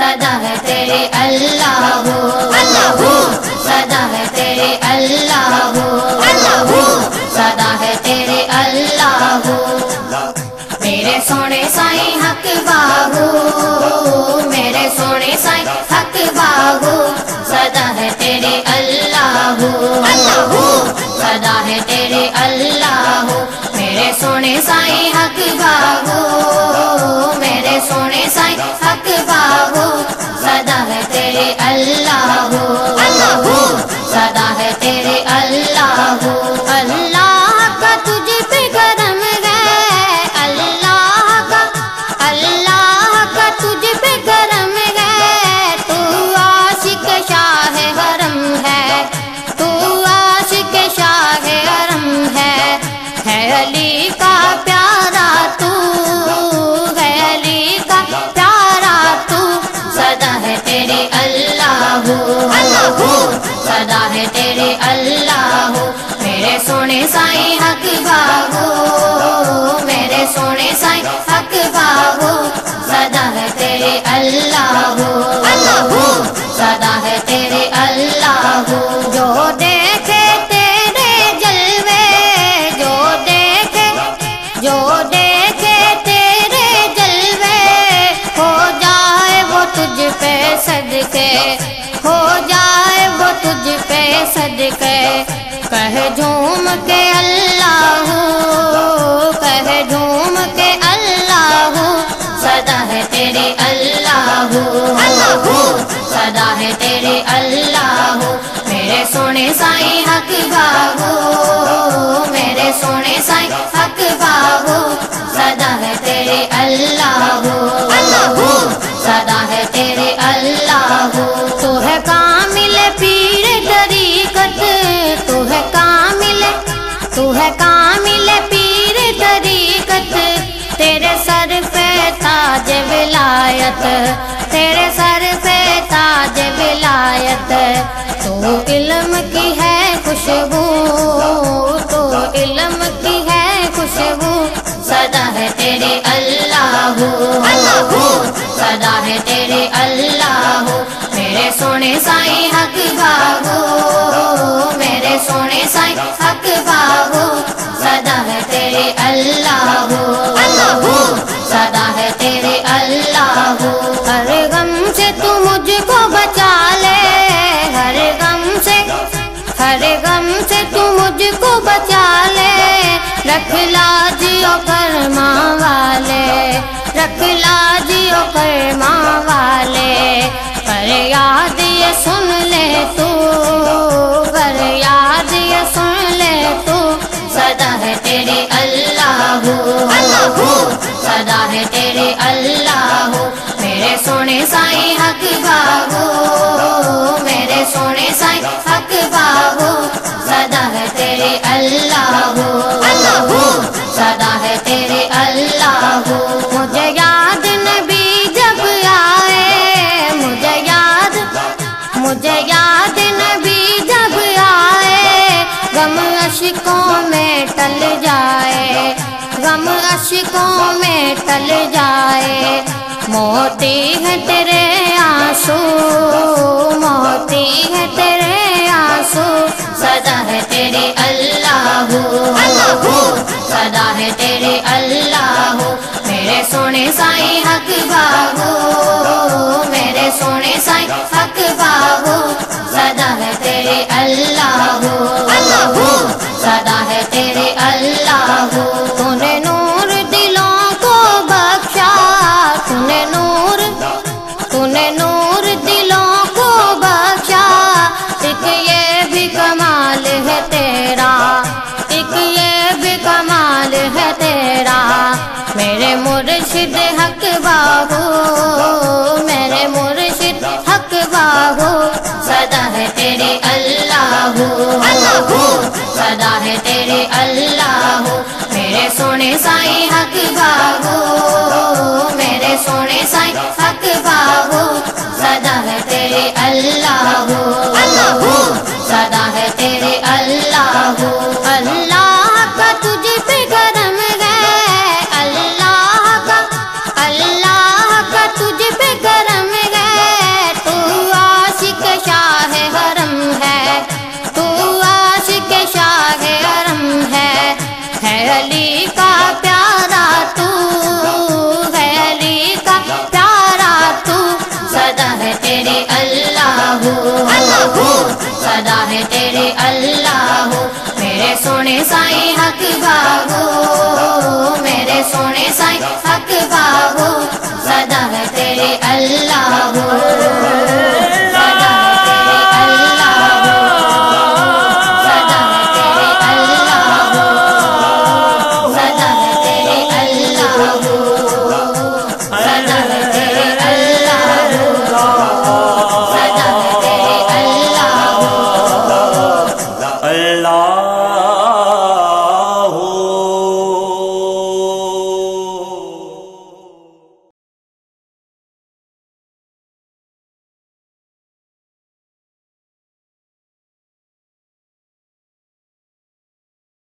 صدا ہے تیرے اللہ اللہ صدا ہے تیرے اللہ اللہ صدا ہے تیرے اللہ میرے سونے سائی حق باہو۔ میرے سونے سائی حق باہو۔ صدا ہے تیرے اللہ اللہ صدا ہے تیرے اللہ میرے سونے سائی حق باہو۔ سونے سائیں حق باہو صدا ہے تیرے اللہ اللہ ہو۔ اللہ صدا ہے تیرے اللہ میرے سونے سائی حق باہو میرے سونے سائی حق باہو صدا ہے تیرے اللہ اللہ صدا ہے تیرے اللہ جو دیکھے تیرے جلوے جو دیکھے جو دیکھے تیرے جلوے۔ ہو جائے وہ تجھ پہ صدقے ہو جائے صدقے۔ کہ جھوم کے اللہ کہ جھوم کے اللہ صدا ہے تیرے اللہ اللہ صدا ہے تیرے اللہ میرے سونے سائی حق باہو میرے سونے سائی حق باہو ولایت تیرے سر پہ تاج ولایت۔ تو علم کی ہے خوشبو تو علم کی ہے خوشبو۔ صدا ہے تیرے اللہ اللہ۔ صدا ہے تیرے اللہ۔ میرے سونے سائی حق باہو میرے سونے سائی حق باہو صدا ہے تیرے اللہ اللہ۔ کو بچا لے رکھ لاجیو کرما والے رکھ لاجیو کرما والے پر یاد یہ سن لے تو پر یاد یہ سن لے تو صدا ہے تیرے اللہ اللہ صدا ہے تیرے اللہ میرے سونے سائی حق باہو اشکوں میں ٹل جائے۔ موتی ہے تیرے آنسو موتی ہے تیرے آنسو۔ صدا ہے تیرے اللہ صدا ہے تیرے اللہ۔ میرے سونے سائی حق باہو میرے سونے سائی حق مرشد حق باہو میرے مرشد حق باہو، صدا ہے تیرے اللہ اللہ صدا ہے تیرے اللہ میرے سونے سائی حق باہو، میرے سونے سائی حق باہو۔ صدا ہے تیرے اللہ اللہ اللہ میرے سونے سائیں حق بابو میرے سونے سائیں حق بابو سدا ہے تیرے اللہ